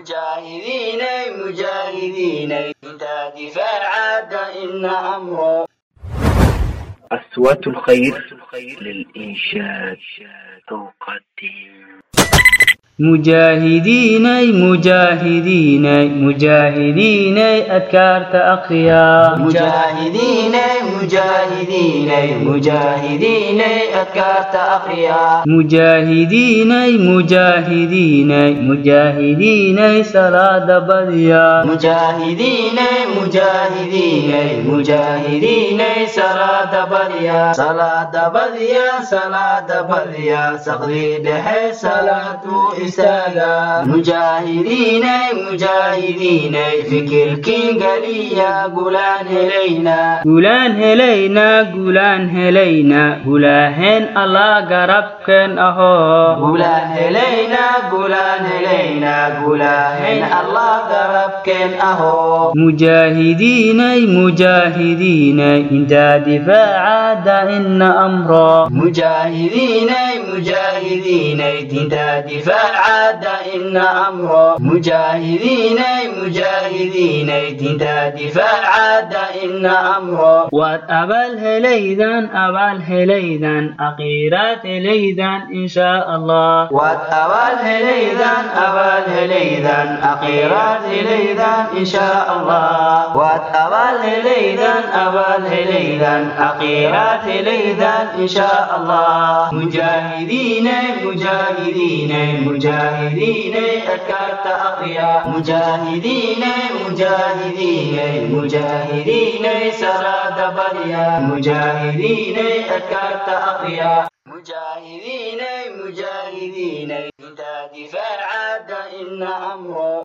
mujaahidiinay mujaahidiinay intaa difaacada ina amro أصوات الخير للإنشاد تقدم mujaahidiinay mujaahidiinay mujaahidiinay adkaarta akhriya mujaahidiinay mujaahidiinay mujaahidiinay adkaarta akhriya mujaahidiinay mujaahidiinay mujaahidiinay salaada badiya. Mujaahidiinay mujaahidiinay mujaahidiinay salaada badiya. Salaada badiya salaada badiya. Saqdii dhexe salaatu istaaga mujaahidiinay fikirkiin galiya gulaan helayna guulaan helaynaa guulaan helaynaa gulaaheen allah garabkeen ahoo gulaan helayna gulaan helayna gulaahayn allah garabkeen ahoo mujaahidiinay mujaahidiinay intaa difaacaada ina amro mujaahidiinay mujaahidiinay dinta difaacaada ina amro mujaahidiinay mujaahidiinay dinta difaacaada ina amro waad abaal helaydan abaal helaydan aqiiraad helaydan inshaa allah waad abaal helaydan abaal helaydan aqiiraad helaydan inshaa allah waad abaal helaydan abaal helaydan aqiiraad helaydan inshaa allah mujaahidiinay mujaahidiinay mujaahidiinay adkaarta aqriya mujaahidiinay mujaahidiinay mujaahidiinay salaada badiya mujaahidiinay adkaarta aqriya mujaahidiinay mujaahidiinay inta difaacaada ina amro